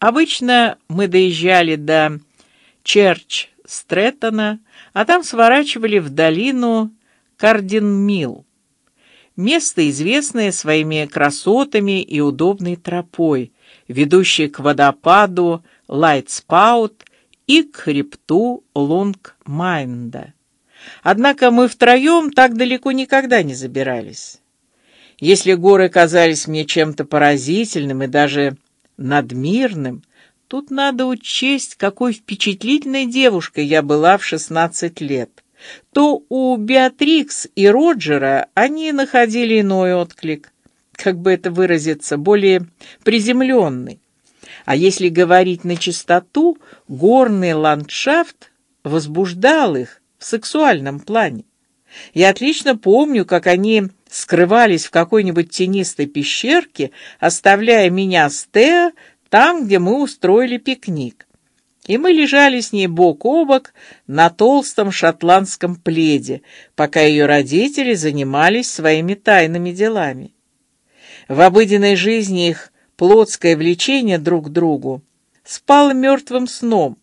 Обычно мы доезжали до Черч-Стрэттона, а там сворачивали в долину Кардин-Милл. Место, известное своими красотами и удобной тропой, ведущей к водопаду Лайтспаут и к хребту Лонг-Майнда. Однако мы втроем так далеко никогда не забирались. Если горы казались мне чем-то поразительным и даже надмирным, тут надо учесть, какой впечатлительной девушкой я была в шестнадцать лет. То у Беатрикс и Роджера они находили иной отклик, как бы это выразиться, более приземленный. А если говорить на чистоту, горный ландшафт возбуждал их в сексуальном плане. Я отлично помню, как они скрывались в какой-нибудь тенистой пещерке, оставляя меня с Тео там, где мы устроили пикник. И мы лежали с ней бок о бок на толстом шотландском пледе, пока ее родители занимались своими тайными делами. В обыденной жизни их плотское влечение друг к другу спало мертвым сном,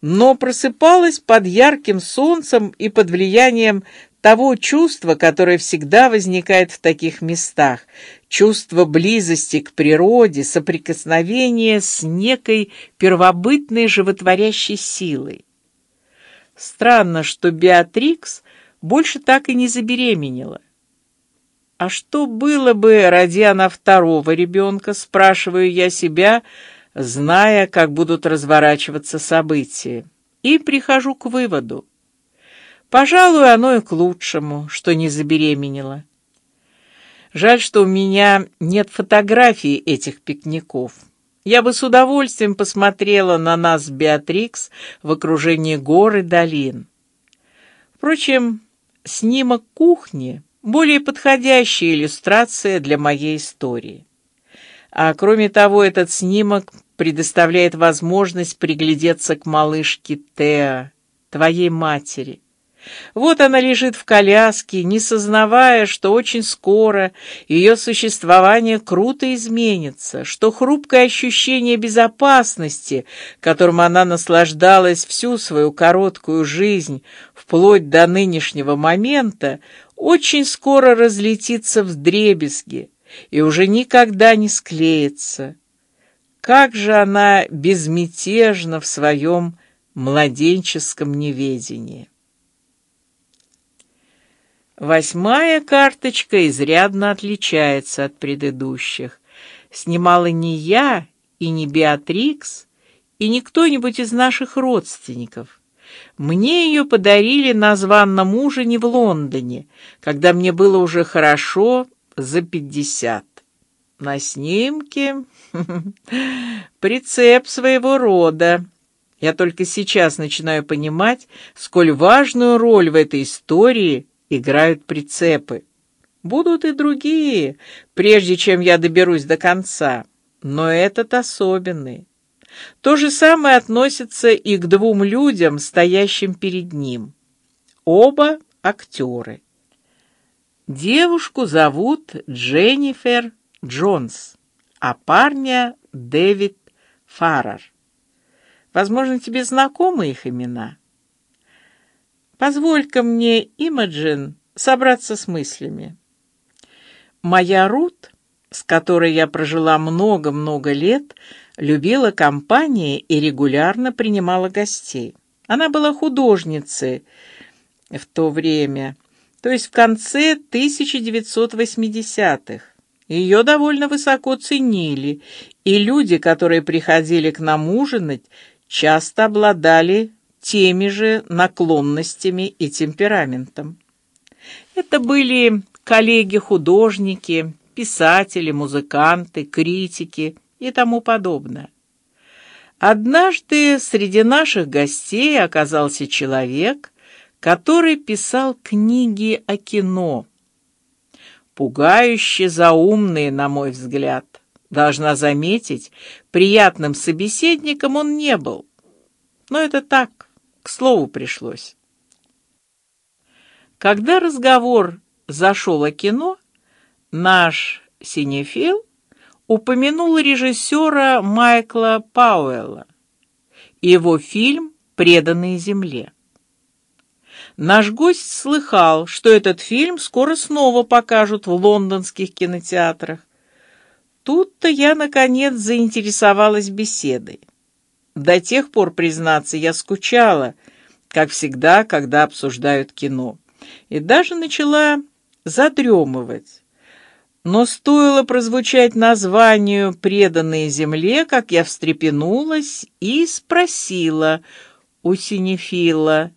но просыпалось под ярким солнцем и под влиянием того чувства, которое всегда возникает в таких местах, чувство близости к природе, соприкосновения с некой первобытной животворящей силой. Странно, что Беатрикс больше так и не забеременела. А что было бы, ради она второго ребенка, спрашиваю я себя, зная, как будут разворачиваться события, и прихожу к выводу: Пожалуй, оно и к лучшему, что не забеременела. Жаль, что у меня нет фотографий этих пикников. Я бы с удовольствием посмотрела на нас, Беатрикс, в окружении гор и долин. Впрочем, снимок кухни более подходящая иллюстрация для моей истории. А кроме того, этот снимок предоставляет возможность приглядеться к малышке Теа, твоей матери. Вот она лежит в коляске, не сознавая, что очень скоро ее существование круто изменится, что хрупкое ощущение безопасности, которым она наслаждалась всю свою короткую жизнь, вплоть до нынешнего момента, очень скоро разлетится в дребезги и уже никогда не склеится. Как же она безмятежна в своем младенческом неведении. Восьмая карточка изрядно отличается от предыдущих. Снимала не я и не Беатрикс, и не кто-нибудь из наших родственников. Мне ее подарили на званном ужине в Лондоне, когда мне было уже хорошо за пятьдесят. На снимке прицеп своего рода. Я только сейчас начинаю понимать, сколь важную роль в этой истории играют прицепы. Будут и другие, прежде чем я доберусь до конца, но этот особенный. То же самое относится и к двум людям, стоящим перед ним. Оба актеры. Девушку зовут Дженнифер Джонс, а парня Дэвид Фаррер. Возможно, тебе знакомы их имена. Позволь-ка мне, Имаджин, собраться с мыслями. Моя Рут, с которой я прожила много-много лет, любила компании и регулярно принимала гостей. Она была художницей в то время, то есть в конце 1980-х. Ее довольно высоко ценили, и люди, которые приходили к нам ужинать, часто обладали теми же наклонностями и темпераментом. Это были коллеги-художники, писатели, музыканты, критики и тому подобное. Однажды среди наших гостей оказался человек, который писал книги о кино, пугающе заумные, на мой взгляд. Должна заметить, приятным собеседником он не был, но это так к слову пришлось. Когда разговор зашел о кино, наш синефил упомянул режиссера Майкла Пауэлла и его фильм «Преданные земле». Наш гость слыхал, что этот фильм скоро снова покажут в лондонских кинотеатрах. Тут-то я наконец заинтересовалась беседой. До тех пор, признаться, я скучала, как всегда, когда обсуждают кино, и даже начала задремывать. Но стоило прозвучать названию «Преданные земле», как я встрепенулась и спросила у синефила